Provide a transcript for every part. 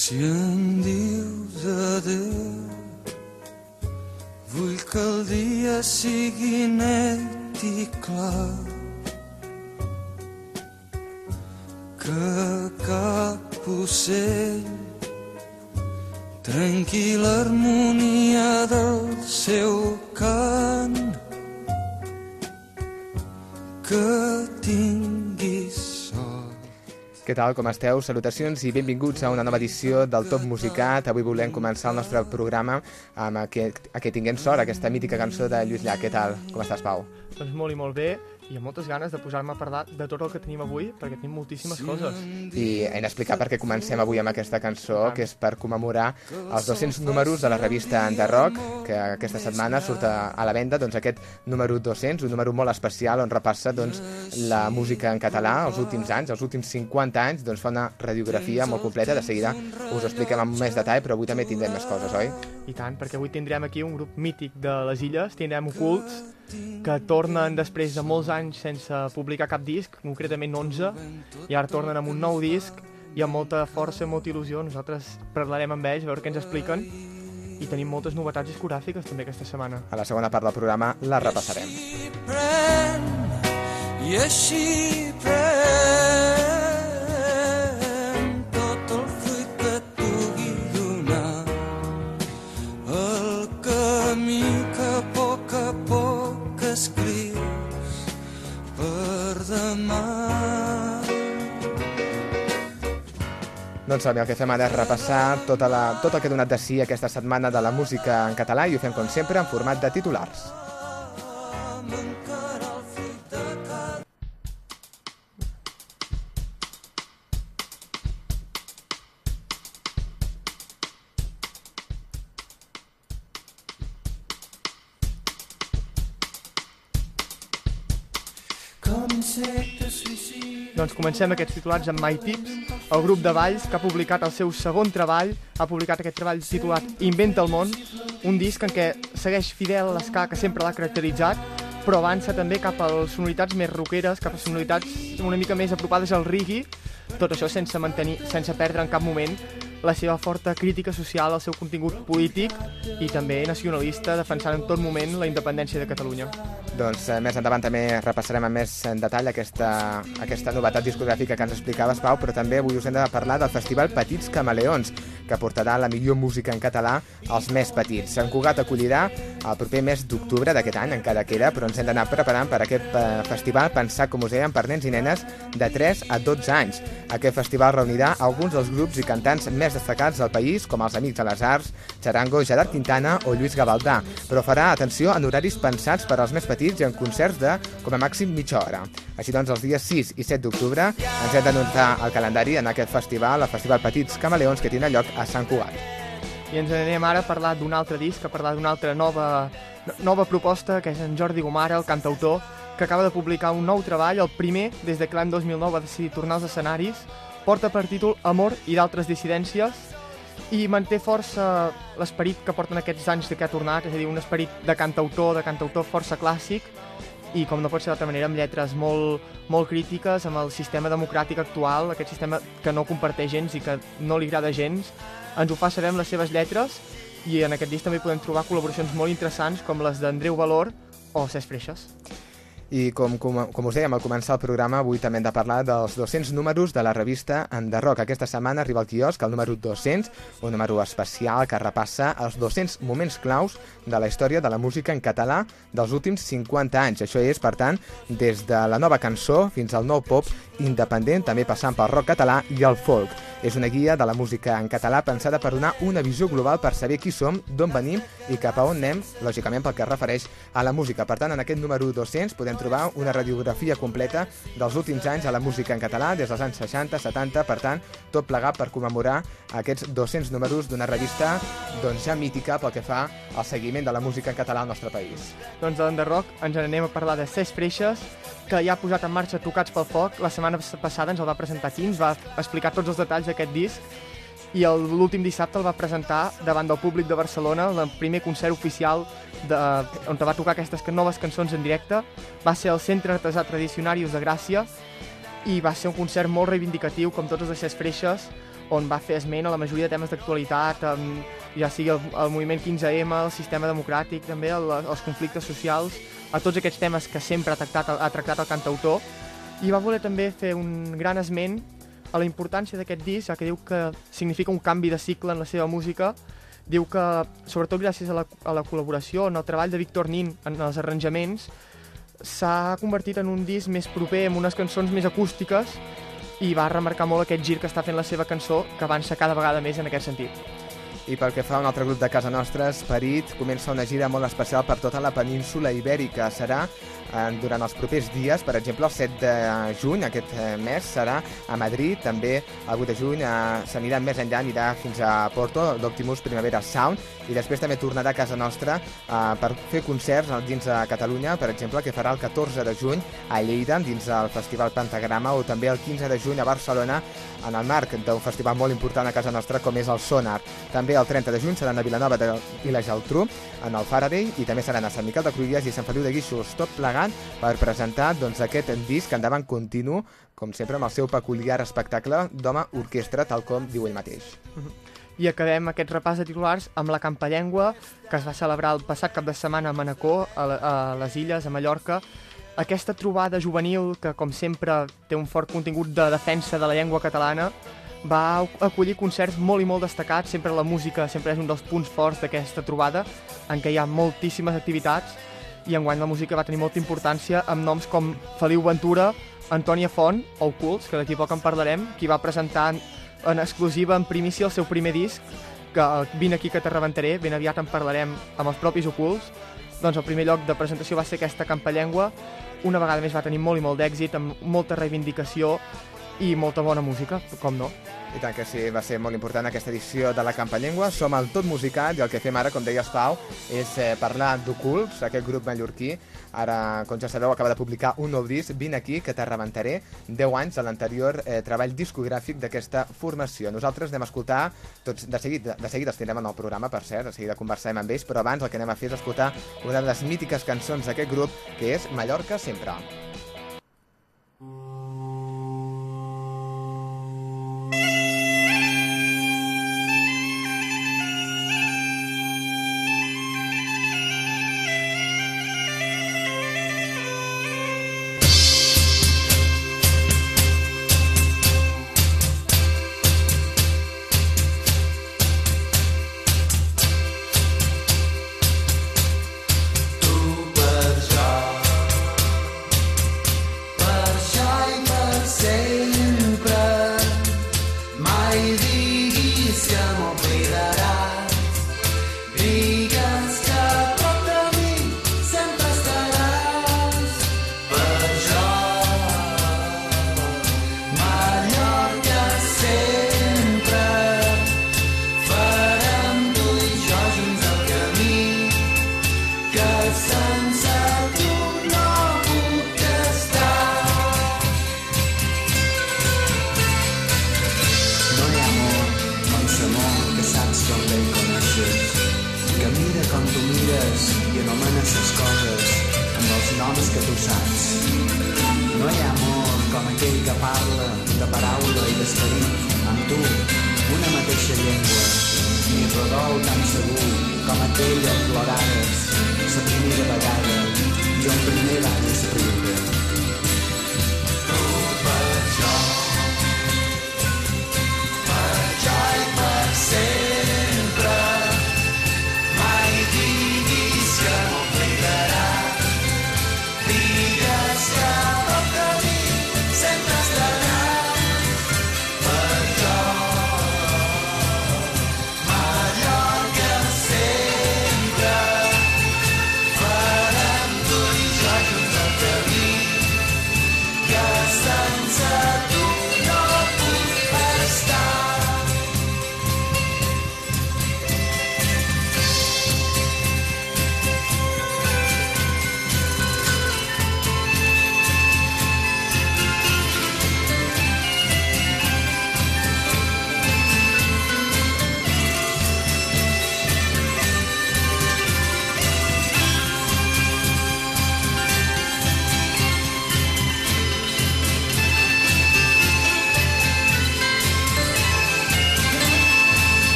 Si em dius adeu, vull que el dia sigui net i clar. Que cap ocell trenqui l'harmonia tal, com esteu? Salutacions i benvinguts a una nova edició del Top Musicat. Avui volem començar el nostre programa amb aquest, a que tinguem sort, aquesta mítica cançó de Lluís Llach. Què tal? Com estàs, Pau? Doncs molt i molt bé, i amb moltes ganes de posar-me a parlar de tot el que tenim avui, perquè tenim moltíssimes coses. I hem d'explicar per què comencem avui amb aquesta cançó, que és per commemorar els 200 números de la revista The Rock, que aquesta setmana surt a, a la venda, doncs aquest número 200, un número molt especial on repassa doncs, la música en català els últims anys, els últims 50 anys, doncs fa una radiografia molt completa, de seguida us ho expliquem amb més detall, però avui també tindrem més coses, oi? I tant, perquè avui tindrem aquí un grup mític de les illes, tindrem Ocults, que tornen després de molts anys sense publicar cap disc, concretament 11, i ara tornen amb un nou disc i amb molta força i molta il·lusió. Nosaltres parlarem amb ells, a veure què ens expliquen, i tenim moltes novetats discogràfiques també aquesta setmana. A la segona part del programa la repassarem. Pren, I així pren Doncs el que fem ara és repassar tota la, tot el que ha donat de si aquesta setmana de la música en català i ho fem com sempre en format de titulars. Doncs comencem aquests titulats amb My Tips, el grup de Valls que ha publicat el seu segon treball, ha publicat aquest treball titulat Inventa el món, un disc en què segueix fidel a l'esca que sempre l'ha caracteritzat, però avança també cap a sonoritats més rockeres, cap a sonoritats una mica més apropades al reggae, tot això sense, mantenir, sense perdre en cap moment la seva forta crítica social, el seu contingut polític i també nacionalista, defensant en tot moment la independència de Catalunya. Doncs eh, més endavant també repassarem amb més en detall aquesta, aquesta novetat discogràfica que ens explicaves, Pau, però també avui us hem de parlar del Festival Petits Camaleons, que portarà la millor música en català als més petits. Sant Cugat acollirà el proper mes d'octubre d'aquest any, encara queda, però ens hem d'anar preparant per aquest eh, festival, pensar, com us dèiem, per nens i nenes de 3 a 12 anys. Aquest festival reunirà alguns dels grups i cantants més destacats del país, com els Amics de les Arts, Charango, Gerard Quintana o Lluís Gavaldà, però farà atenció en horaris pensats per als més petits i en concerts de com a màxim mitja hora. Així doncs, els dies 6 i 7 d'octubre ens hem d'anotar al calendari en aquest festival, el Festival Petits Camaleons, que tindrà lloc Sant Cugat. I ens anem ara a parlar d'un altre disc, a parlar d'una altra nova, nova proposta, que és en Jordi Gomara, el cantautor, que acaba de publicar un nou treball, el primer des de que l'any 2009 va decidir tornar als escenaris, porta per títol Amor i d'altres dissidències, i manté força l'esperit que porten aquests anys de que ha tornat, és a dir, un esperit de cantautor, de cantautor força clàssic, i com no pot ser d'altra manera, amb lletres molt, molt crítiques, amb el sistema democràtic actual, aquest sistema que no comparteix gens i que no li agrada gens, ens ho fa saber amb les seves lletres, i en aquest disc també podem trobar col·laboracions molt interessants com les d'Andreu Valor o Cesc Freixas. I com, com, com us dèiem al començar el programa, avui també hem de parlar dels 200 números de la revista En The Rock. Aquesta setmana arriba al quiosc el número 200, un número especial que repassa els 200 moments claus de la història de la música en català dels últims 50 anys. Això és, per tant, des de la nova cançó fins al nou pop independent, també passant pel rock català i el folk. És una guia de la música en català pensada per donar una visió global per saber qui som, d'on venim i cap a on anem, lògicament pel que es refereix a la música. Per tant, en aquest número 200 podem trobar una radiografia completa dels últims anys a la música en català, des dels anys 60, 70, per tant, tot plegat per commemorar aquests 200 números d'una revista doncs, ja mítica pel que fa al seguiment de la música en català al nostre país. Doncs de l'Enderrock ens n'anem a parlar de Cesc Freixas, que ja ha posat en marxa Tocats pel Foc. La setmana passada ens el va presentar aquí, ens va explicar tots els detalls d'aquest disc i l'últim dissabte el va presentar davant del públic de Barcelona, el primer concert oficial de, on va tocar aquestes noves cançons en directe. Va ser al Centre Artesà Tradicionarius de Gràcia i va ser un concert molt reivindicatiu, com tots els de Cesc Freixas, on va fer esment a la majoria de temes d'actualitat, ja sigui el, el moviment 15M, el sistema democràtic, també el, els conflictes socials, a tots aquests temes que sempre ha tractat, ha tractat el cantautor, i va voler també fer un gran esment a la importància d'aquest disc, ja que diu que significa un canvi de cicle en la seva música, diu que, sobretot gràcies a la, a la col·laboració, en el treball de Víctor Nin en els arranjaments, s'ha convertit en un disc més proper, amb unes cançons més acústiques, i va remarcar molt aquest gir que està fent la seva cançó, que avança cada vegada més en aquest sentit. I pel que fa a un altre grup de casa nostra, Esperit comença una gira molt especial per tota la península ibèrica. Serà eh, durant els propers dies, per exemple, el 7 de juny, aquest eh, mes, serà a Madrid, també el 8 de juny eh, s'anirà més enllà, anirà fins a Porto, d'Optimus Primavera Sound, i després també tornarà a casa nostra eh, per fer concerts dins de Catalunya, per exemple, que farà el 14 de juny a Lleida, dins del Festival Pentagrama, o també el 15 de juny a Barcelona, en el marc d'un festival molt important a casa nostra com és el Sonar. També el 30 de juny seran a Vilanova de i la Geltrú, en el Faraday, i també seran a Sant Miquel de Cruïlles i Sant Feliu de Guíxols, tot plegat per presentar doncs, aquest disc endavant continu, com sempre amb el seu peculiar espectacle d'home orquestra, tal com diu ell mateix. I acabem aquest repàs de titulars amb la Campallengua, que es va celebrar el passat cap de setmana a Manacor, a les Illes, a Mallorca, aquesta trobada juvenil, que com sempre té un fort contingut de defensa de la llengua catalana, va acollir concerts molt i molt destacats, sempre la música sempre és un dels punts forts d'aquesta trobada, en què hi ha moltíssimes activitats, i enguany la música va tenir molta importància amb noms com Feliu Ventura, Antònia Font o Ocults, que d'aquí poc en parlarem, qui va presentar en exclusiva, en primícia, el seu primer disc, que vine aquí que te rebentaré, ben aviat en parlarem amb els propis Ocults, doncs el primer lloc de presentació va ser aquesta campallengua, una vegada més va tenir molt i molt d'èxit, amb molta reivindicació i molta bona música, com no. I tant que sí, va ser molt important aquesta edició de la Campanyengua. Som al Tot Musicat i el que fem ara, com deies Pau, és eh, parlar d'Ocults, aquest grup mallorquí. Ara, com ja sabeu, acaba de publicar un nou disc, Vine aquí, que te rebentaré, 10 anys de l'anterior eh, treball discogràfic d'aquesta formació. Nosaltres anem a escoltar, tots de seguit, de seguit els tindrem en el programa, per cert, de seguida conversarem amb ells, però abans el que anem a fer és escoltar una de les mítiques cançons d'aquest grup, que és Mallorca sempre.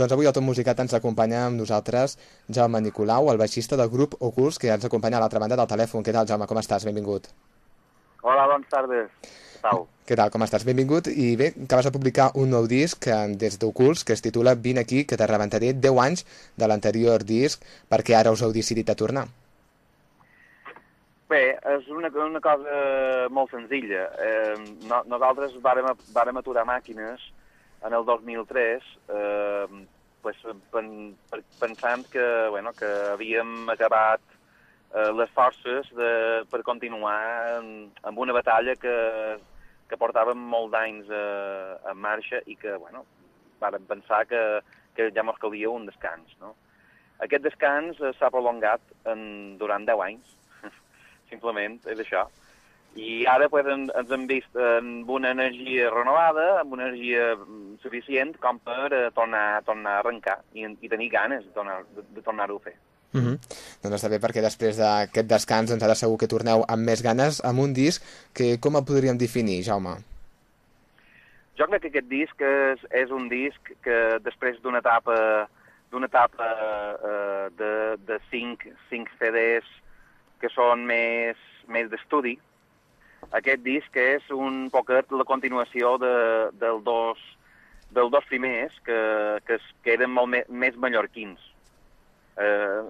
Doncs avui a Tot Musicat ens acompanya amb nosaltres Jaume Nicolau, el baixista del grup Oculs, que ens acompanya a l'altra banda del telèfon. Què tal, Jaume? Com estàs? Benvingut. Hola, bones tardes. Tal? Què tal, com estàs? Benvingut. I bé, acabes de publicar un nou disc eh, des d'Oculs que es titula Vine aquí, que te rebentaré 10 anys de l'anterior disc, perquè ara us heu decidit a tornar. Bé, és una, una cosa molt senzilla. Eh, no, nosaltres vàrem, vàrem aturar màquines en el 2003 eh, pues, pen, pensant que, bueno, que havíem acabat eh, les forces de, per continuar amb una batalla que, que portàvem molt d'anys eh, en marxa i que, bueno, vàrem pensar que, que ja mos calia un descans, no? Aquest descans eh, s'ha prolongat en, durant 10 anys, simplement és això. I ara pues, en, ens hem vist amb una energia renovada, amb una energia mm, suficient com per eh, tornar, tornar a arrencar i, i tenir ganes de, tornar, de, de tornar-ho a fer. Mm -hmm. Doncs està bé perquè després d'aquest descans doncs ara segur que torneu amb més ganes amb un disc que com el podríem definir, Jaume? Jo crec que aquest disc és, és un disc que després d'una etapa d'una etapa eh, de, de cinc, cinc CDs que són més, més d'estudi, aquest disc és un poquet la continuació de, del dos, dels dos primers que, que, que eren molt més mallorquins eh,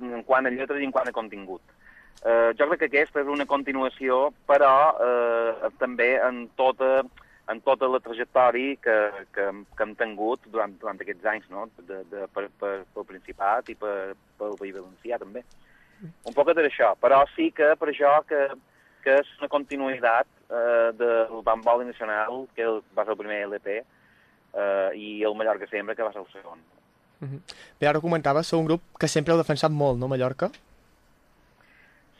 en quant a lletres i en quant a contingut. Eh, jo crec que aquesta és una continuació, però eh, també en tota, en tota la trajectòria que, que, que hem tingut durant, durant aquests anys, no? de, de, per, per, pel Principat i per, pel País Valencià, també. Un poc d'això, però sí que per això que, que és una continuïtat eh, del Bamboli Nacional, que va ser el primer LP, eh, i el Mallorca Sempre, que va ser el segon. Uh -huh. Bé, ara comentaves, sou un grup que sempre heu defensat molt, no, Mallorca?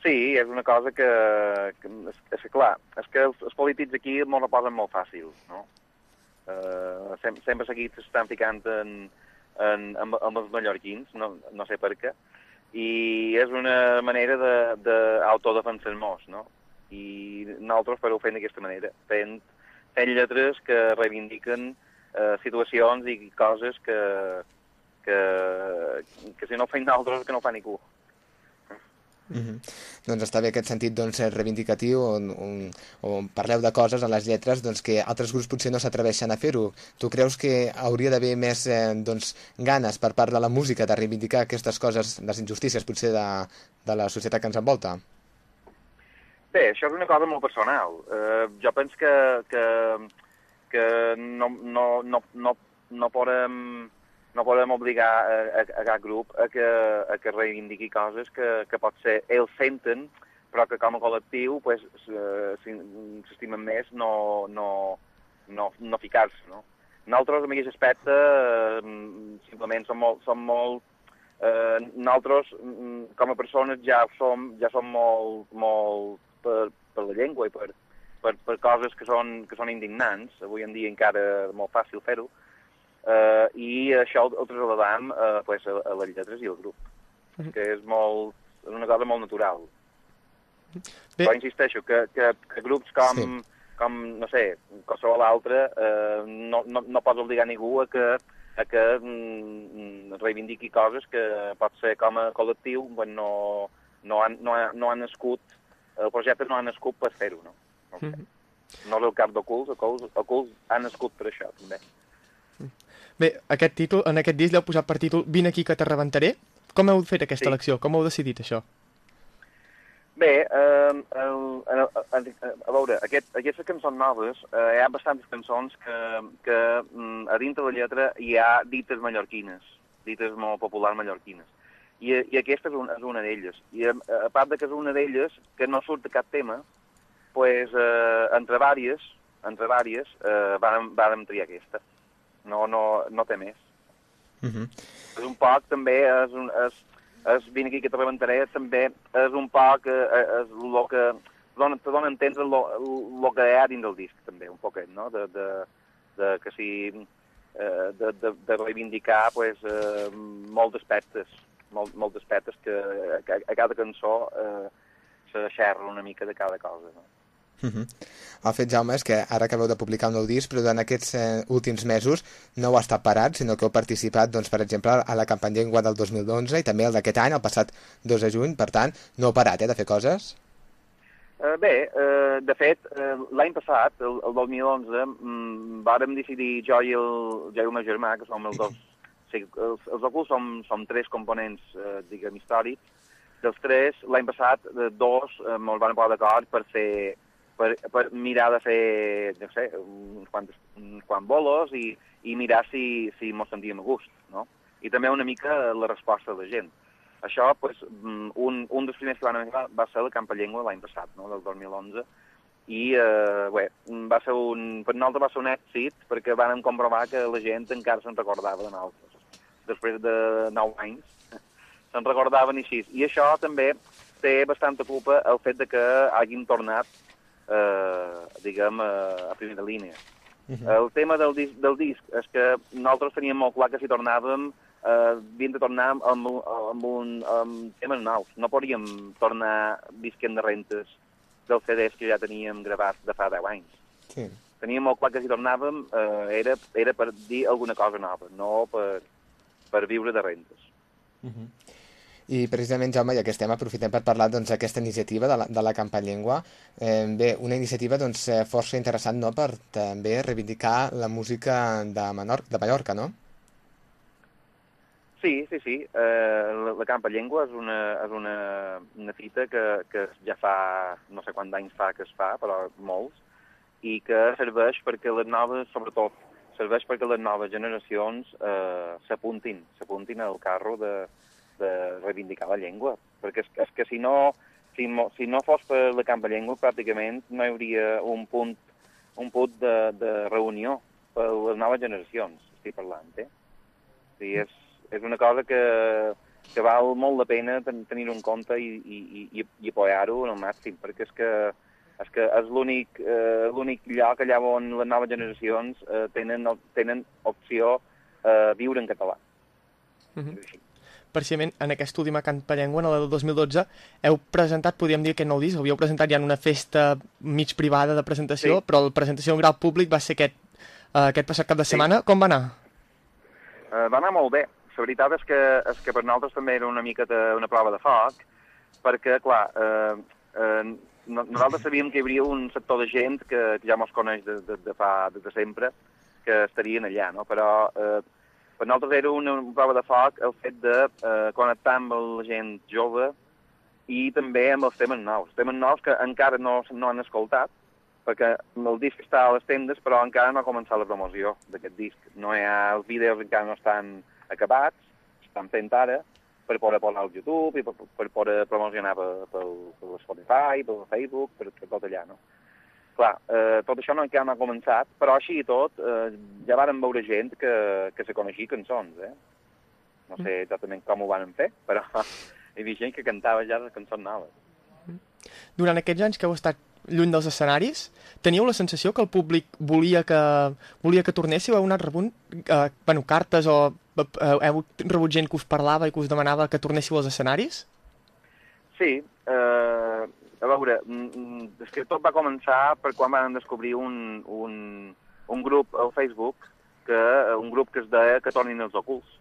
Sí, és una cosa que, que és, és que clar, és que els, els polítics aquí molt ho posen molt fàcil, no? Uh, sem, sempre seguits estan ficant en, en, amb, amb els mallorquins, no, no sé per què, i és una manera d'autodefensar-nos, no? I nosaltres per ho fem d'aquesta manera, fent, fent lletres que reivindiquen uh, situacions i coses que, que, que si no ho feim nosaltres, que no ho fa ningú. Mm -hmm. Doncs està bé aquest sentit doncs, reivindicatiu on, on, on parleu de coses a les lletres doncs, que altres grups potser no s'atreveixen a fer-ho. Tu creus que hauria d'haver més eh, doncs, ganes per part de la música de reivindicar aquestes coses, les injustícies potser de, de la societat que ens envolta? Bé, això és una cosa molt personal. Uh, jo penso que, que, que no, no, no, no, no podem no podem obligar a, a, a cap grup a que, a que reivindiqui coses que, que potser ells senten, però que com a col·lectiu pues, s'estimen més no, no, no, no ficar-se. No? Nosaltres, en aquest aspecte, eh, simplement som molt... Som molt eh, nosaltres, mm, com a persones, ja som, ja som molt, molt per, per la llengua i per, per, per coses que són, que són indignants. Avui en dia encara és molt fàcil fer-ho eh, i això el, el trasladam eh, pues, a, a les lletres i al grup, mm -hmm. que és, molt, és una cosa molt natural. Bé. Però insisteixo que, que, que grups com, sí. com no sé, qualsevol altre, eh, no, no, no pots obligar ningú a que, a que mm, reivindiqui coses que pot ser com a col·lectiu bueno, no, no, han, no, ha, no han nascut, el projecte no ha nascut per fer-ho, no? No, mm -hmm. no el cap d'Oculs, Oculs, Oculs ha nascut per això, també. Bé, aquest títol, en aquest disc l'heu posat per títol Vine aquí que te rebentaré. Com heu fet aquesta sí. elecció? Com heu decidit això? Bé, eh, el, el, el, a veure, aquest, aquestes cançons noves, eh, hi ha bastantes cançons que, que mm, a dintre de la lletra hi ha dites mallorquines, dites molt populars mallorquines. I, i aquesta és, un, és una d'elles. I a, a part de que és una d'elles, que no surt de cap tema, pues, eh, entre vàries, entre vàries, eh, vàrem, vàrem triar aquesta no, no, no té més. Uh mhm. -huh. És un poc, també, és, un, és, és vine aquí que te rebentaré, també és un poc, eh, és el que dona, te dona a entendre el que hi ha dins del disc, també, un poquet, no? De, de, de que si, eh, de, de, de reivindicar, pues, eh, molts aspectes, molt, molts aspectes que a, a cada cançó eh, se xerra una mica de cada cosa, no? Uh -huh. El fet, Jaume, és que ara acabeu de publicar un nou disc, però durant aquests eh, últims mesos no heu estat parat, sinó que heu participat, doncs, per exemple, a la campanya Llengua del 2011 i també el d'aquest any, el passat 2 de juny, per tant, no heu parat, eh, de fer coses? Uh, bé, uh, de fet, uh, l'any passat, el, el 2011, mm, vàrem decidir jo i el, jo i el meu germà, que som els dos... Sigui, els, els oculs som, som tres components, uh, diguem, històrics. Dels tres, l'any passat, uh, dos uh, ens van posar d'acord per fer per, per mirar de fer, no sé, uns quants, uns quants bolos i, i mirar si, si mos sentíem a gust, no? I també una mica la resposta de la gent. Això, pues, un, un dels primers que van anar va ser la Campa Llengua l'any passat, no?, del 2011, i eh, bé, va ser un, per nosaltres va ser un èxit perquè vam comprovar que la gent encara se'n recordava de nosaltres. Després de nou anys se'n recordaven així. I això també té bastanta culpa el fet de que hagin tornat eh, diguem, eh, a primera línia. Uh -huh. El tema del disc, del disc és que nosaltres teníem molt clar que si tornàvem eh, havíem de tornar amb, amb un amb temes nous. No podíem tornar visquent de rentes dels CDs que ja teníem gravats de fa 10 anys. Sí. Teníem molt clar que si tornàvem eh, era, era per dir alguna cosa nova, no per, per viure de rentes. Uh -huh. I precisament, Jaume, ja que estem, aprofitem per parlar doncs, d'aquesta doncs, iniciativa de la, de la Campa Llengua. Eh, bé, una iniciativa doncs, eh, força interessant no? per també reivindicar la música de, Menor de Mallorca, no? Sí, sí, sí. Eh, la, la Campa Llengua és una, és una, una fita que, que ja fa, no sé quants anys fa que es fa, però molts, i que serveix perquè les noves, sobretot, serveix perquè les noves generacions eh, s'apuntin, s'apuntin al carro de, de reivindicar la llengua, perquè és, és que si no, si, si no fos per la campa llengua, pràcticament no hi hauria un punt, un punt de, de reunió per les noves generacions, estic parlant, eh? És, és una cosa que, que val molt la pena tenir-ho en compte i, i, i, i apoyar-ho al màxim, perquè és que és que és l'únic eh, l'únic lloc allà on les noves generacions eh, tenen, tenen opció a eh, viure en català. Mm -hmm precisament en aquesta última llengua, en la del 2012, heu presentat, podríem dir, aquest nou disc, havíeu presentat ja en una festa mig privada de presentació, sí. però la presentació en grau públic va ser aquest, uh, aquest passat cap de setmana. Sí. Com va anar? Uh, va anar molt bé. La veritat és que, és que per nosaltres també era una mica de, una prova de foc, perquè, clar, uh, uh, nosaltres sabíem que hi hauria un sector de gent que, que ja mos coneix de, de, de fa de, de sempre, que estarien allà, no? però uh, per nosaltres era una prova de foc el fet de eh, connectar amb la gent jove i també amb els temes nous. Temes nous que encara no, no han escoltat, perquè el disc està a les tendes, però encara no ha començat la promoció d'aquest disc. No hi ha, els vídeos encara no estan acabats, estan fent ara, per poder posar al YouTube i per, per poder promocionar per, per, per Spotify, per Facebook, per, per tot allà, no? clar, eh, tot això no encara no ha començat, però així i tot eh, ja varen veure gent que, que se coneixia cançons, eh? No sé mm. exactament com ho van fer, però hi havia gent que cantava ja les cançons noves. Durant aquests anys que heu estat lluny dels escenaris, teníeu la sensació que el públic volia que, volia que tornéssiu? Heu anat rebut eh, bueno, cartes o eh, heu rebut gent que us parlava i que us demanava que tornéssiu als escenaris? Sí, eh, a veure, mm, mm, és que tot va començar per quan vam descobrir un, un, un grup al Facebook, que, un grup que es deia Que tornin els ocults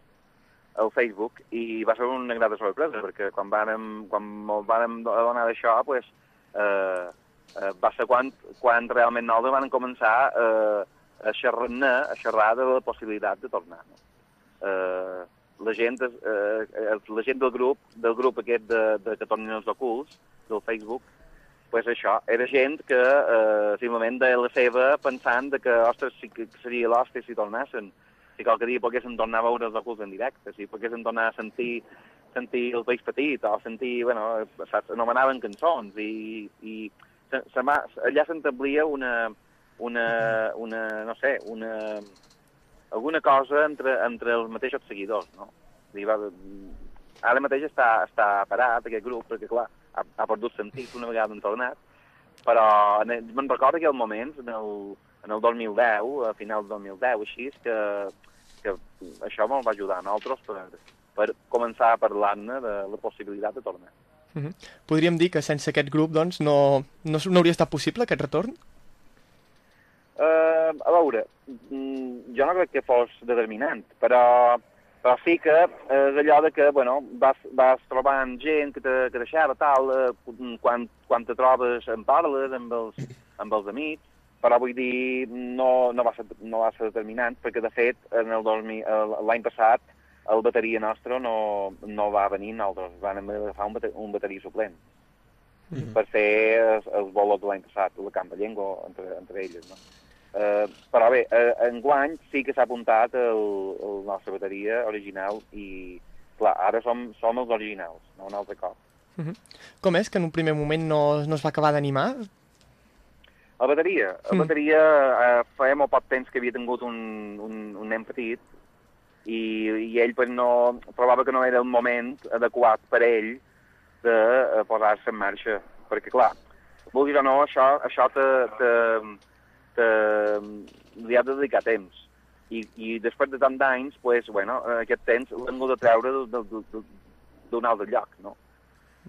al Facebook, i va ser una gran sorpresa, perquè quan vàrem, quan vàrem adonar d'això, pues, eh, eh, va ser quan, quan realment nosaltres van començar eh, a xerrar, a xerrar de la possibilitat de tornar. No? Eh, la gent, eh, la gent del grup, del grup aquest de, de que tornin els ocults, del Facebook, pues això, era gent que eh, simplement de la seva pensant de que, ostres, sí que seria l'hòstia si tornessin. Si qualque dia poguessin tornar a veure els ocults en directe, si poguessin tornar a sentir, sentir el país petit, o sentir, bueno, saps, anomenaven cançons, i, i se, se allà s'entablia una, una, una, no sé, una, alguna cosa entre, entre els mateixos seguidors, no? I va, ara mateix està, està parat aquest grup, perquè, clar, ha, ha perdut sentit una vegada en tornat, però me'n recordo aquell moment, en el, en el 2010, a final del 2010, així, que, que això me'l va ajudar a nosaltres per, per començar a parlar-ne de la possibilitat de tornar. Uh -huh. Podríem dir que sense aquest grup doncs, no, no, no hauria estat possible aquest retorn? Uh, a veure, mm, jo no crec que fos determinant, però, però sí que és allò de que, bueno, vas, vas trobant gent que te, que deixava tal, eh, quan, quan te trobes en parles amb els, amb els amics, però vull dir, no, no, va ser, no va ser determinant, perquè de fet, en el 2000 l'any passat, el bateria nostre no, no va venir, nosaltres vam agafar un, bateria, un bateria suplent mm -hmm. per fer els, els bolos de l'any passat, la Camp de Llengua, entre, entre elles, no? Eh, però bé, eh, en guany sí que s'ha apuntat el, el nostre bateria original i, clar, ara som, som els originals, no un altre cop. Uh -huh. Com és que en un primer moment no, no es va acabar d'animar? La bateria. La mm. bateria eh, feia molt poc temps que havia tingut un, un, un nen petit i, i ell pues, no, trobava que no era el moment adequat per ell de eh, posar-se en marxa. Perquè, clar, vulguis o no, això, això te, te, que li ha de dedicar temps. I, i després de tant d'anys, pues, bueno, aquest temps l'hem de treure d'un altre lloc, no?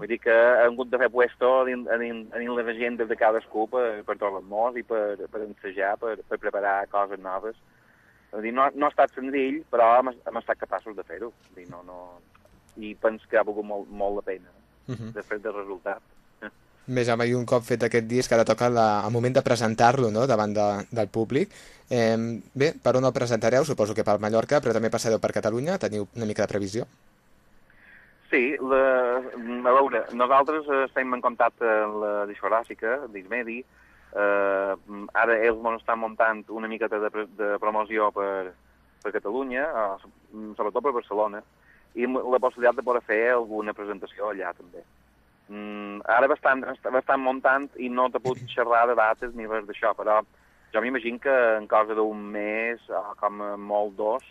Vull dir que hem hagut de fer puesto a dins, dins, les agendes de cadascú per, per trobar molts i per, per ensejar, per, per preparar coses noves. Vull dir, no, no ha estat senzill, però hem, hem estat capaços de fer-ho. No, no... I penso que ha volgut molt, molt la pena, uh -huh. després del resultat. Més home, i un cop fet aquest disc, ara toca la, el moment de presentar-lo no? davant de, del públic. Eh, bé, per on el presentareu? Suposo que per Mallorca, però també passareu per Catalunya. Teniu una mica de previsió? Sí, la, a veure, nosaltres estem en contacte amb la discogràfica, Dismedi, eh, ara ells ens estan muntant una miqueta de, de promoció per, per Catalunya, eh, sobretot per Barcelona, i la possibilitat de poder fer alguna presentació allà també. Mm, ara bastant, bastant muntant i no te puc xerrar de dates ni res d'això, però jo m'imagino que en cosa d'un mes, o com molt dos,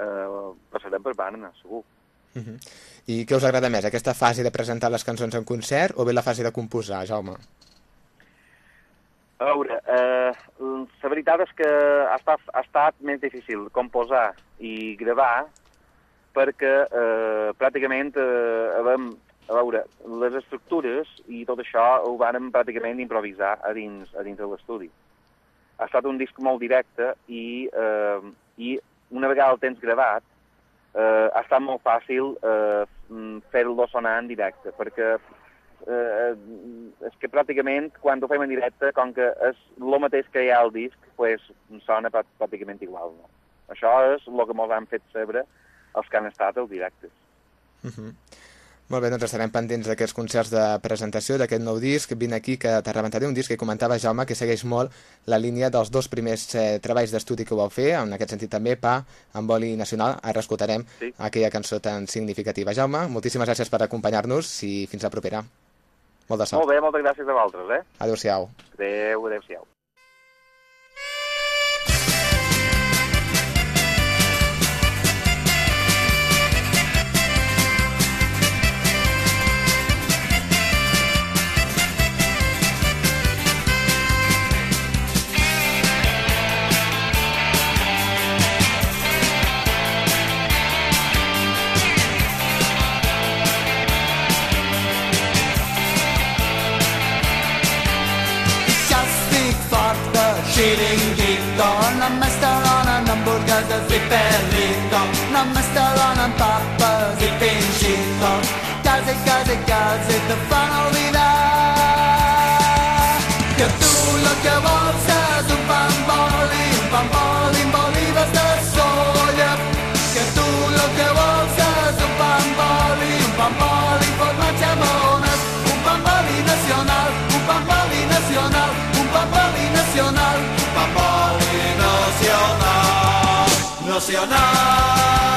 eh, passarem per Barna, segur. Uh -huh. I què us agrada més, aquesta fase de presentar les cançons en concert o bé la fase de composar, Jaume? A veure, eh, la veritat és que ha estat, ha estat més difícil composar i gravar perquè eh, pràcticament eh, vam, a veure, les estructures i tot això ho vàrem pràcticament improvisar a dins, a dins de l'estudi. Ha estat un disc molt directe i, eh, i una vegada el tens gravat, eh, ha estat molt fàcil eh, fer-lo sonar en directe, perquè eh, és que pràcticament quan ho fem en directe, com que és el mateix que hi ha al disc, pues, sona pràcticament igual. No? Això és el que ens han fet saber els que han estat els directes. Uh -huh. Molt bé, doncs estarem pendents d'aquests concerts de presentació d'aquest nou disc. Vine aquí que te rebentaré un disc que comentava Jaume que segueix molt la línia dels dos primers eh, treballs d'estudi que ho vau fer, en aquest sentit també Pa, amb Boli Nacional. Ara escoltarem sí. aquella cançó tan significativa. Jaume, moltíssimes gràcies per acompanyar-nos i fins la propera. Molt de sort. Molt bé, moltes gràcies a vosaltres. Eh? Adéu-siau. Adéu, adéu-siau. Hamburguesas i perrito Només donen papes i pinchito Quasi, quasi, quasi te fan olvidar Que nacional.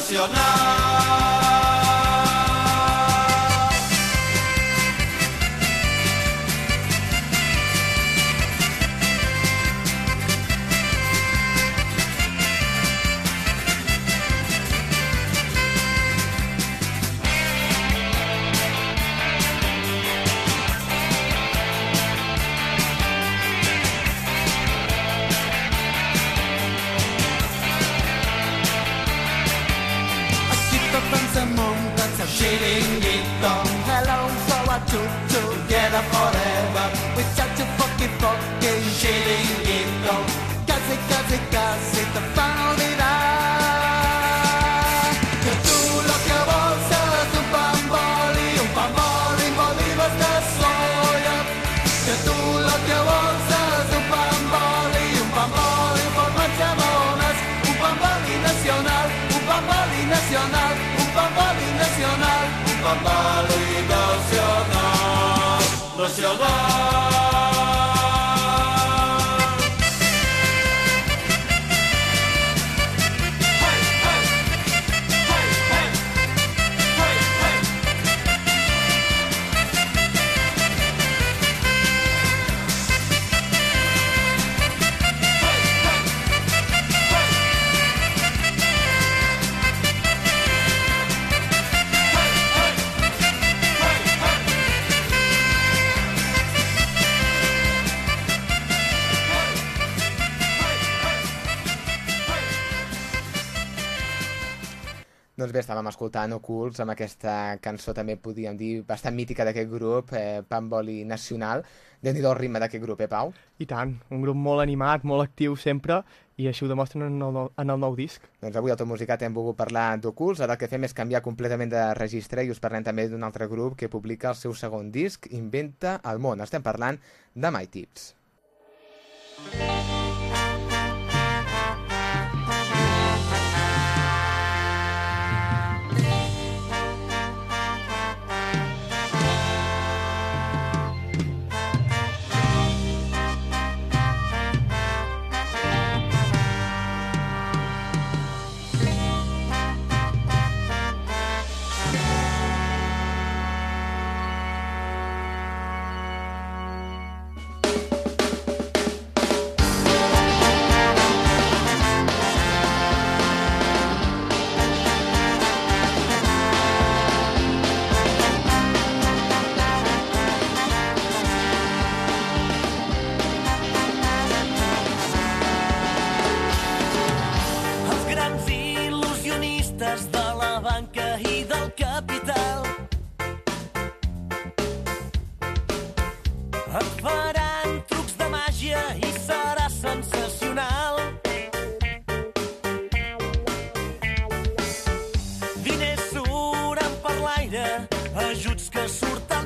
Nacional. Doncs bé, estàvem escoltant Ocults amb aquesta cançó també podríem dir bastant mítica d'aquest grup, eh, Pamboli Nacional. déu nhi el ritme d'aquest grup, eh, Pau? I tant, un grup molt animat, molt actiu sempre, i així ho demostren en el, nou- en el nou disc. Doncs avui al Tot Musicat hem volgut parlar d'Ocults, ara el que fem és canviar completament de registre i us parlem també d'un altre grup que publica el seu segon disc, Inventa el món. Estem parlant de My Tips. Els ajuts que surten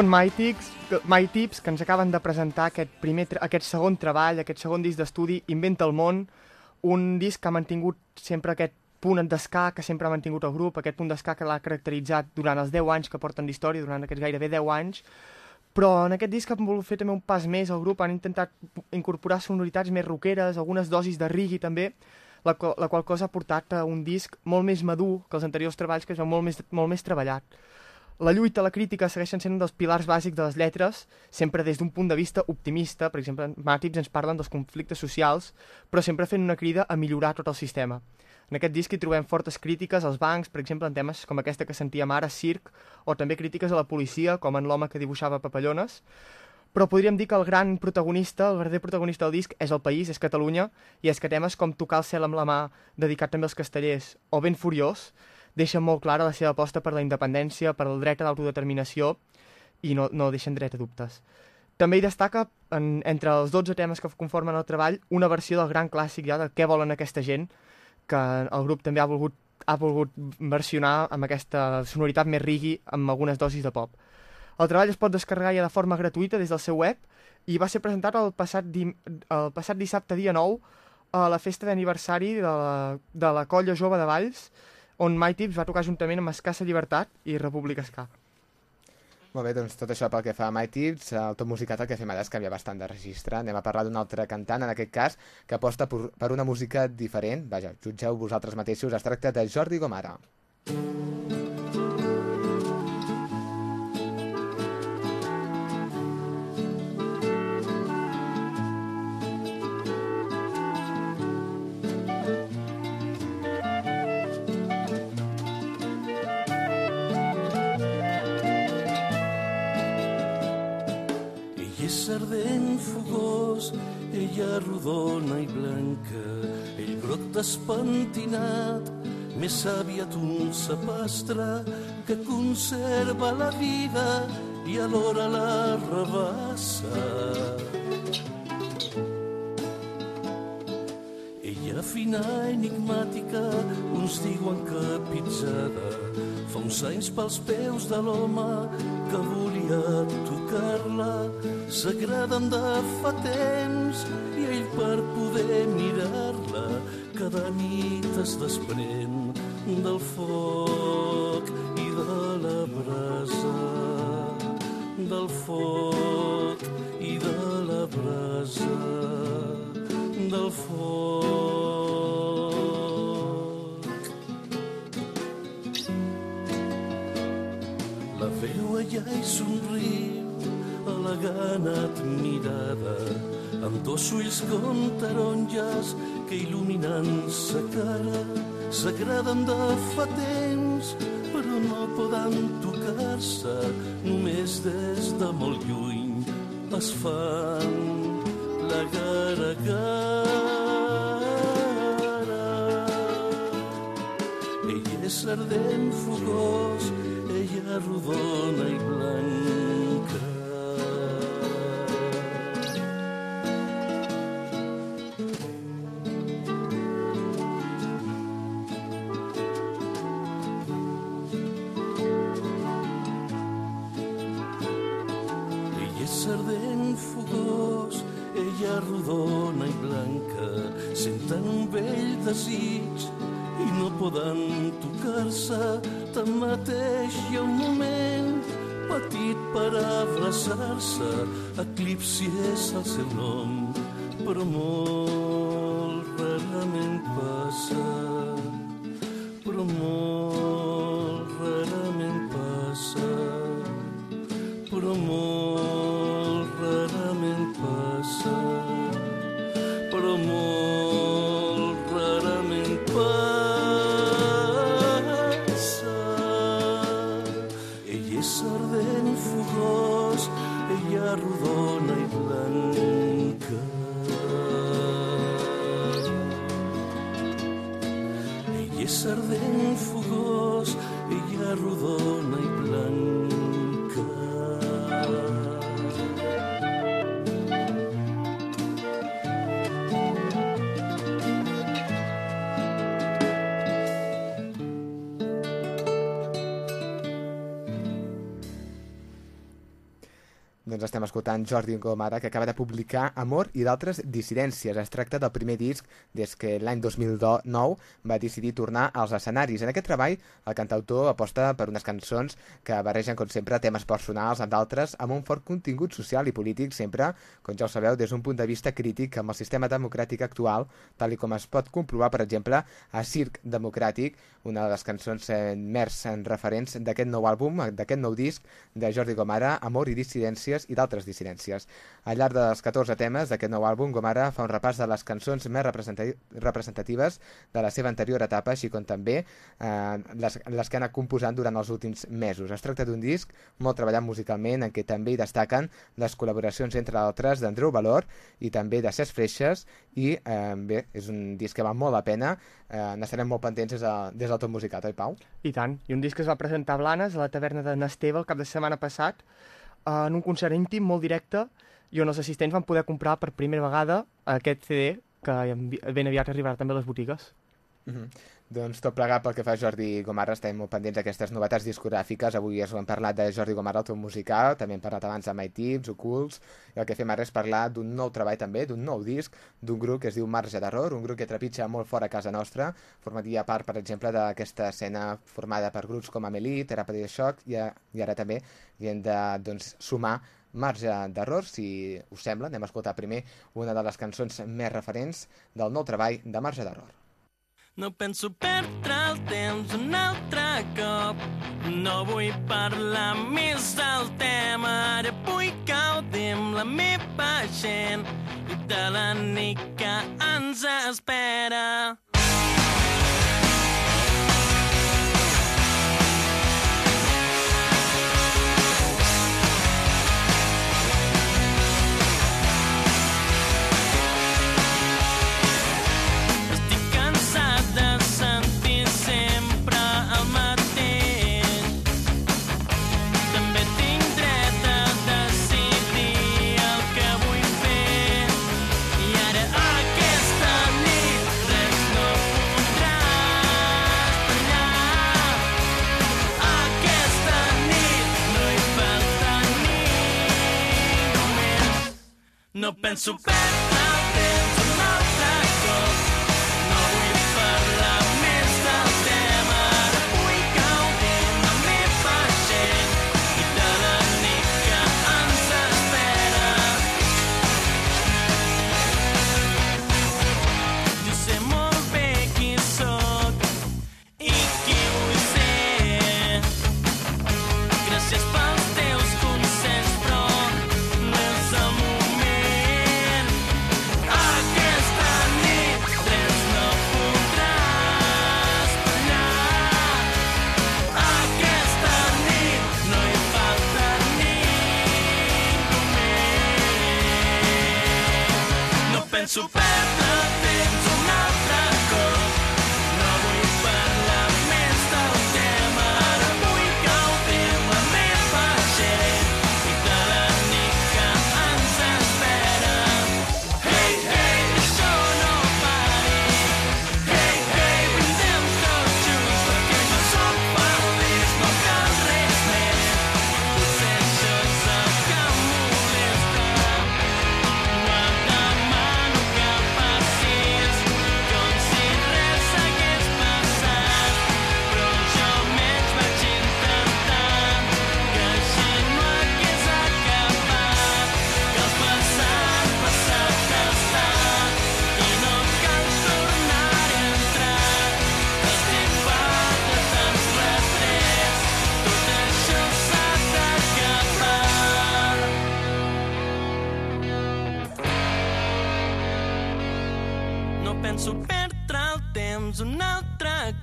Són My Tips, My Tips que ens acaben de presentar aquest, primer, aquest segon treball, aquest segon disc d'estudi, Inventa el món, un disc que ha mantingut sempre aquest punt d'esca que sempre ha mantingut el grup, aquest punt d'esca que l'ha caracteritzat durant els 10 anys que porten d'història, durant aquests gairebé 10 anys, però en aquest disc han volgut fer també un pas més, el grup han intentat incorporar sonoritats més rockeres, algunes dosis de reggae també, la, qual- la qual cosa ha portat a un disc molt més madur que els anteriors treballs, que veu molt més, molt més treballat. La lluita, la crítica segueixen sent un dels pilars bàsics de les lletres, sempre des d'un punt de vista optimista, per exemple, en Màtips ens parlen dels conflictes socials, però sempre fent una crida a millorar tot el sistema. En aquest disc hi trobem fortes crítiques als bancs, per exemple, en temes com aquesta que sentíem ara, circ, o també crítiques a la policia, com en l'home que dibuixava papallones, però podríem dir que el gran protagonista, el verdader protagonista del disc és el país, és Catalunya, i és que temes com Tocar el cel amb la mà, dedicat també als castellers, o Ben furiós, deixen molt clara la seva aposta per la independència, per el dret a l'autodeterminació, i no, no deixen dret a dubtes. També hi destaca, en, entre els 12 temes que conformen el treball, una versió del gran clàssic ja de Què volen aquesta gent, que el grup també ha volgut, ha volgut versionar amb aquesta sonoritat més rigui, amb algunes dosis de pop. El treball es pot descarregar ja de forma gratuïta des del seu web i va ser presentat el passat, dim, el passat dissabte dia 9 a la festa d'aniversari de, de la Colla Jove de Valls, on My Tips va tocar juntament amb Escassa Llibertat i República Escà. Molt bé, doncs tot això pel que fa a My Tips, el tot musicat el que fem ara és canviar bastant de registre. Anem a parlar d'un altre cantant, en aquest cas, que aposta per, una música diferent. Vaja, jutgeu vosaltres mateixos, es tracta de Jordi Gomara. Ell és ardent, fogós, ella rodona i blanca, ell groc despentinat, més aviat un sapastre que conserva la vida i alhora la rebassa. Ella fina, enigmàtica, uns diuen que pitzada, fa uns anys pels peus de l'home que volia tocar-la, s'agraden de fa temps i ell per poder mirar-la cada nit es desprèn del foc i de la brasa del foc dos ulls com taronges que il·luminen sa cara. S'agraden de fa temps, però no poden tocar-se, només des de molt lluny es fan la gara gara. Ell és ardent, fogós, ella rodona i blanca. Abraçar-se. Eclipsi és el seu nom, però estem escoltant Jordi Gomara, que acaba de publicar Amor i d'altres dissidències. Es tracta del primer disc des que l'any 2009 va decidir tornar als escenaris. En aquest treball, el cantautor aposta per unes cançons que barregen, com sempre, temes personals amb d'altres, amb un fort contingut social i polític, sempre, com ja ho sabeu, des d'un punt de vista crític amb el sistema democràtic actual, tal i com es pot comprovar, per exemple, a Circ Democràtic, una de les cançons eh, en referents d'aquest nou àlbum, d'aquest nou disc de Jordi Gomara, Amor i dissidències i d'altres dissidències. Al llarg dels 14 temes d'aquest nou àlbum, Gomara fa un repàs de les cançons més representati representatives de la seva anterior etapa, així com també eh, les, les que ha anat composant durant els últims mesos. Es tracta d'un disc molt treballat musicalment, en què també hi destaquen les col·laboracions, entre altres, d'Andreu Valor i també de Cesc Freixes, i eh, bé, és un disc que val molt la pena, eh, n'estarem molt pendents des, de, des del tot musicat, oi Pau? I tant. I un disc que es va presentar a Blanes, a la taverna de Nesteve, el cap de setmana passat, eh, en un concert íntim molt directe, i on els assistents van poder comprar per primera vegada aquest CD, que ben aviat arribarà també a les botigues. Mm -hmm. Doncs tot plegat pel que fa Jordi Gomara, estem molt pendents d'aquestes novetats discogràfiques. Avui us hem parlat de Jordi Gomara, el teu musical, també hem parlat abans de My Tips, Ocults, i el que fem ara és parlar d'un nou treball també, d'un nou disc, d'un grup que es diu Marge d'Error, un grup que trepitja molt fora a casa nostra, formaria part, per exemple, d'aquesta escena formada per grups com Amelie, Terapia de Xoc, i, i ara també hi hem de doncs, sumar marge d'error, si us sembla. Anem a escoltar primer una de les cançons més referents del nou treball de Marge d'error. No penso perdre el temps un altre cop. No vull parlar més del tema. Ara vull gaudir amb la meva gent i de la nit que ens espera. No penso perdre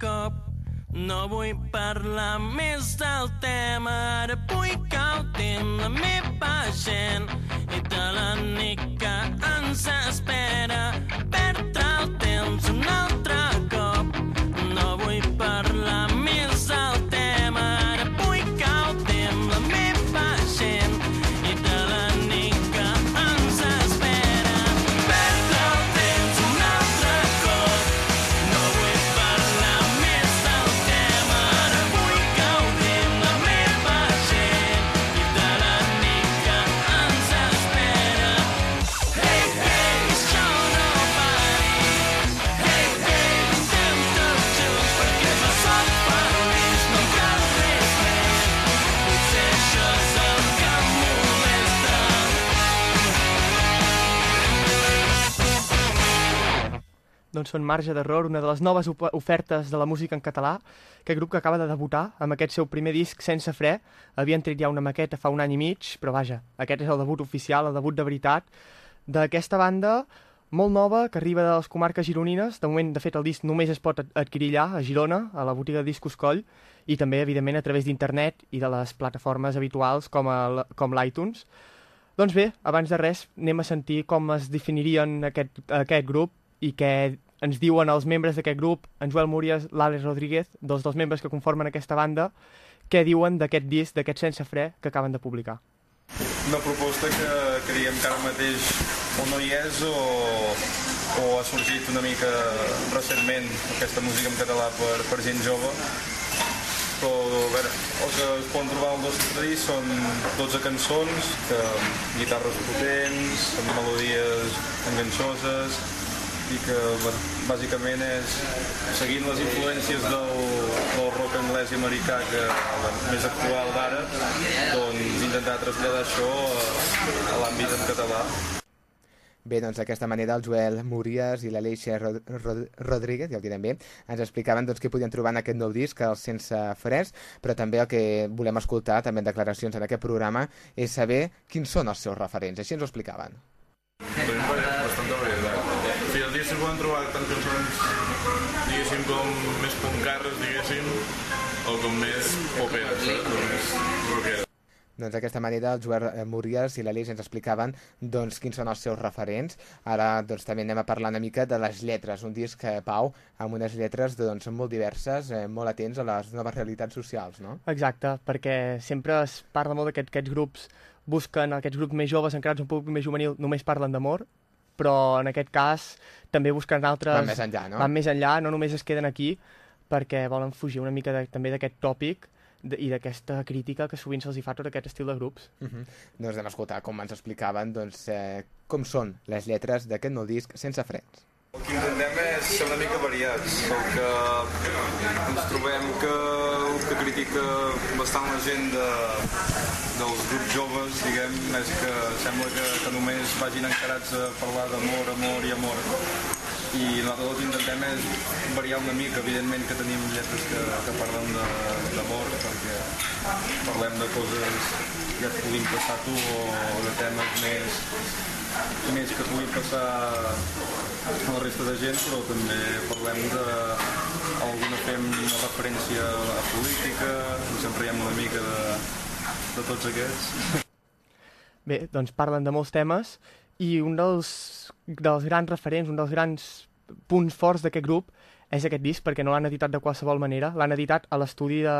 cop. No vull parlar més del tema. Ara vull gaudir amb la meva gent i de la nit que ens espera. Perdre el temps un altre doncs són Marge d'Error, una de les noves ofertes de la música en català, aquest grup que acaba de debutar amb aquest seu primer disc sense fre, havien tret ja una maqueta fa un any i mig, però vaja, aquest és el debut oficial, el debut de veritat, d'aquesta banda molt nova, que arriba de les comarques gironines. De moment, de fet, el disc només es pot ad- adquirir allà, a Girona, a la botiga de Discos Coll, i també, evidentment, a través d'internet i de les plataformes habituals com, a l- com l'iTunes. Doncs bé, abans de res, anem a sentir com es definirien aquest, aquest grup i què ens diuen els membres d'aquest grup, en Joel Múries, l'Àlex Rodríguez, dos dels membres que conformen aquesta banda, què diuen d'aquest disc, d'aquest Sense Fre, que acaben de publicar. una proposta que creiem que ara mateix o no hi és o, o ha sorgit una mica recentment aquesta música en català per, per gent jove però a veure, el que es poden trobar al nostre disc són 12 cançons que, guitarres potents, amb melodies enganxoses i que bueno, bàsicament és seguint les influències del, del rock anglès i americà que bueno, més actual d'ara doncs intentar traslladar això a, a l'àmbit en català Bé, doncs d'aquesta manera el Joel Múries i l'Aleixia Rod Rod Rodríguez, ja ho direm bé, ens explicaven doncs, què podien trobar en aquest nou disc, el Sense Fresc, però també el que volem escoltar, també en declaracions en aquest programa, és saber quins són els seus referents. Així ens ho explicaven. Bastant varietat. Poden trobar tant cançons, diguéssim, com més puncarres, diguéssim, o com més poperes, saps? O més rockeres. Doncs d'aquesta manera el Joel eh, Múries i l'Aleix ens explicaven doncs, quins són els seus referents. Ara doncs, també anem a parlar una mica de les lletres, un disc, eh, Pau, amb unes lletres doncs, molt diverses, eh, molt atents a les noves realitats socials, no? Exacte, perquè sempre es parla molt d'aquests aquests grups, busquen aquests grups més joves, encarats un públic més juvenil, només parlen d'amor, però en aquest cas també busquen altres... Van més enllà, no? Van més enllà, no només es queden aquí, perquè volen fugir una mica de, també d'aquest tòpic de, i d'aquesta crítica que sovint se'ls hi fa tot aquest estil de grups. Uh -huh. Doncs anem a escoltar com ens explicaven doncs, eh, com són les lletres d'aquest nou disc sense frens. El que intentem és ser una mica variats, el que ens trobem que que critica bastant la gent de, dels grups joves, diguem, és que sembla que, que només vagin encarats a parlar d'amor, amor i amor. I nosaltres el que intentem és variar una mica, evidentment que tenim lletres que, que parlen d'amor, perquè parlem de coses que et puguin passar tu o, o de temes més, més que puguin passar a la resta de gent, però també parlem de alguna fem una referència a política, ens enriem una mica de, de tots aquests. Bé, doncs parlen de molts temes i un dels, dels grans referents, un dels grans punts forts d'aquest grup és aquest disc perquè no l'han editat de qualsevol manera, l'han editat a l'estudi de...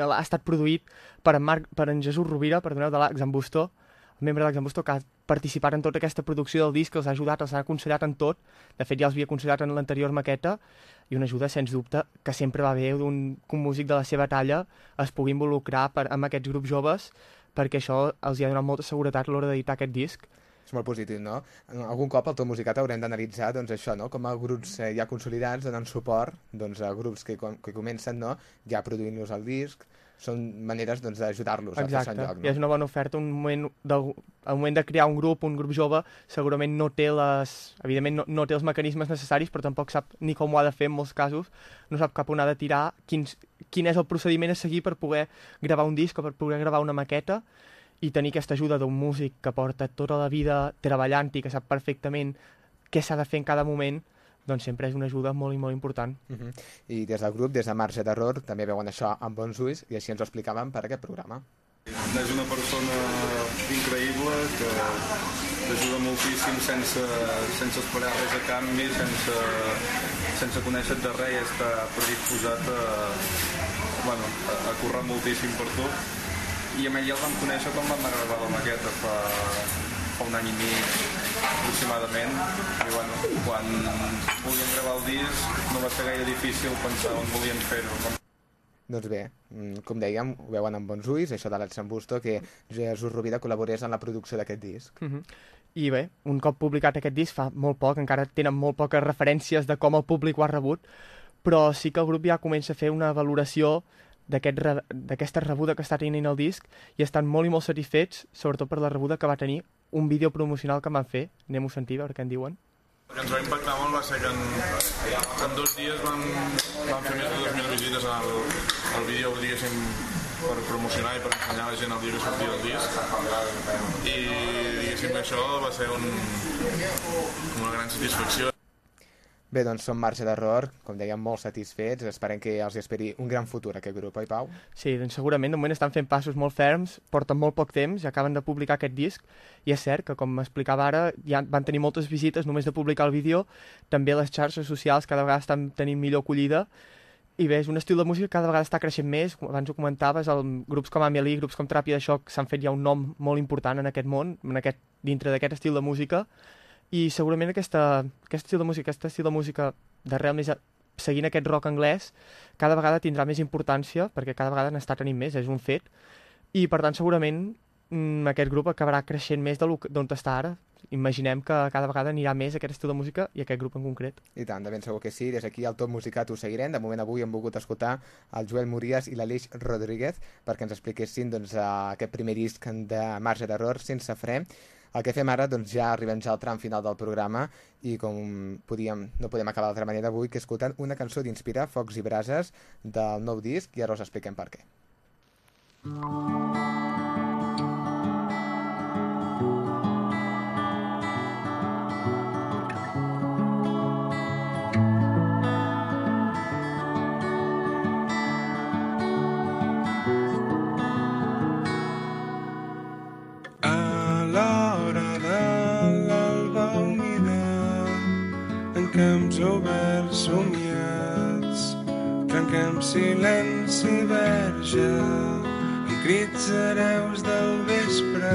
ha estat produït per en, Marc, per en Jesús Rovira, perdoneu, de l'Axambusto, el membre de l'Axambusto que participat en tota aquesta producció del disc, els ha ajudat, els ha aconsellat en tot, de fet ja els havia aconsellat en l'anterior maqueta, i una ajuda, sens dubte, que sempre va bé d'un que un músic de la seva talla es pugui involucrar per, amb aquests grups joves, perquè això els hi ha donat molta seguretat a l'hora d'editar aquest disc. És molt positiu, no? Algun cop al Tot Musicat haurem d'analitzar doncs, això, no? com a grups eh, ja consolidats donen suport doncs, a grups que, com- que comencen no? ja produint-los el disc, són maneres doncs, d'ajudar-los a Exacte, fer-se lloc. i és No? una bona oferta, un moment, del, al moment de crear un grup, un grup jove, segurament no té les, evidentment no, no té els mecanismes necessaris, però tampoc sap ni com ho ha de fer en molts casos, no sap cap on ha de tirar, quins, quin és el procediment a seguir per poder gravar un disc o per poder gravar una maqueta, i tenir aquesta ajuda d'un músic que porta tota la vida treballant i que sap perfectament què s'ha de fer en cada moment, doncs sempre és una ajuda molt i molt important. Uh -huh. I des del grup, des de Marge d'Error, també veuen això amb bons ulls i així ens ho explicaven per aquest programa. És una persona increïble que t'ajuda moltíssim sense, sense esperar res a canvi, sense, sense conèixer de res i està predisposat a, bueno, a, a currar moltíssim per tu. I amb ell ja el vam conèixer quan vam gravar la maqueta fa, fa un any i mig aproximadament i bueno, quan volíem gravar el disc no va ser gaire difícil pensar on volíem fer-ho Doncs bé, mm, com dèiem, ho veuen amb bons ulls, això de l'Atsambusto, que Jesús Rovira col·laborés en la producció d'aquest disc. Uh -huh. I bé, un cop publicat aquest disc fa molt poc, encara tenen molt poques referències de com el públic ho ha rebut, però sí que el grup ja comença a fer una valoració re- d'aquesta rebuda que està tenint el disc i estan molt i molt satisfets, sobretot per la rebuda que va tenir un vídeo promocional que van fer. Anem-ho a sentir, a veure què en diuen. El que ens va impactar molt va ser que en, en dos dies vam, vam fer més de 2.000 visites al, al vídeo, diguéssim, per promocionar i per ensenyar la gent el dia que sortia el disc. I diguéssim que això va ser un, una gran satisfacció. Bé, doncs som marge d'error, com dèiem, molt satisfets. Esperem que els esperi un gran futur aquest grup, oi Pau? Sí, doncs segurament. De moment estan fent passos molt ferms, porten molt poc temps i acaben de publicar aquest disc. I és cert que, com m'explicava ara, ja van tenir moltes visites només de publicar el vídeo, també les xarxes socials cada vegada estan tenint millor acollida. I bé, és un estil de música que cada vegada està creixent més, abans ho comentaves, el, grups com Amelie, grups com Teràpia de Xoc s'han fet ja un nom molt important en aquest món, en aquest, dintre d'aquest estil de música, i segurament aquesta, aquest estil de música, aquest estil de música d'arrel més seguint aquest rock anglès, cada vegada tindrà més importància, perquè cada vegada n'està tenint més, és un fet, i per tant segurament mm, aquest grup acabarà creixent més d'on està ara. Imaginem que cada vegada anirà més aquest estil de música i aquest grup en concret. I tant, de ben segur que sí. Des d'aquí al Top Musicat ho seguirem. De moment avui hem volgut escoltar el Joel Mories i l'Aleix Rodríguez perquè ens expliquessin doncs, eh, aquest primer disc de Marge d'Error sense fre. El que fem ara, doncs ja arribem ja al tram final del programa i com podíem, no podem acabar d'altra manera avui que escoltant una cançó d'Inspira, Focs i Brases, del nou disc i ara us expliquem per què. A silenci verge i crits hereus del vespre.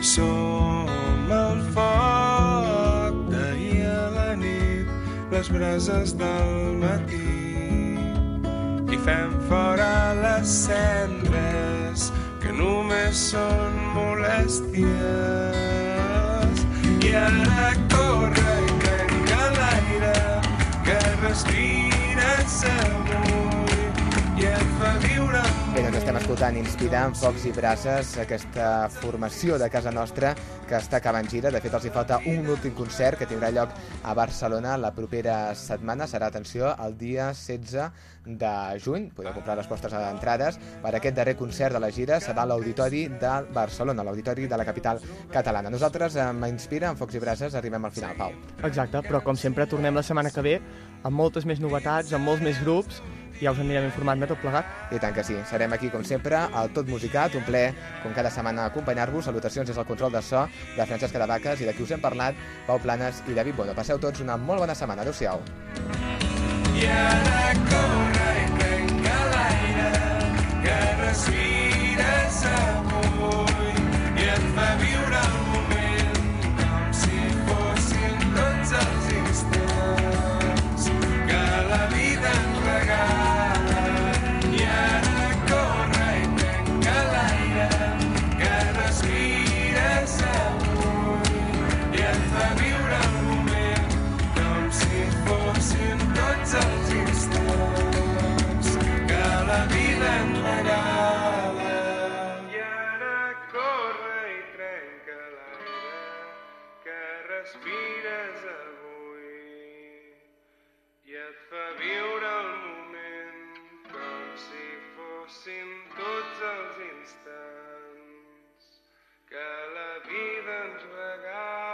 Som el foc d'ahir a la nit, les brases del matí i fem fora les cendres que només són molèsties. I ara corre respires avui i et fa viure Bé, doncs estem escoltant Inspirar amb Focs i Brases, aquesta formació de casa nostra que està acabant gira. De fet, els hi falta un últim concert que tindrà lloc a Barcelona la propera setmana. Serà, atenció, el dia 16 de juny. Podeu comprar les vostres entrades per aquest darrer concert de la gira. Serà a l'Auditori de Barcelona, l'Auditori de la capital catalana. Nosaltres, amb Inspira, amb Focs i Brases, arribem al final, Pau. Exacte, però com sempre tornem la setmana que ve amb moltes més novetats, amb molts més grups, i ja us anirem informant de tot plegat. I tant que sí. Serem aquí, com sempre, al Tot Musicat, un ple, com cada setmana, acompanyar-vos. Salutacions des del control de so de Francesc Cadabaques i de qui us hem parlat, Pau Planes i David Bono. Passeu tots una molt bona setmana. Adéu-siau. I ara corre i trenca l'aire que respires avui i et fa viure el respires avui i et fa viure el moment com si fossin tots els instants que la vida ens regala.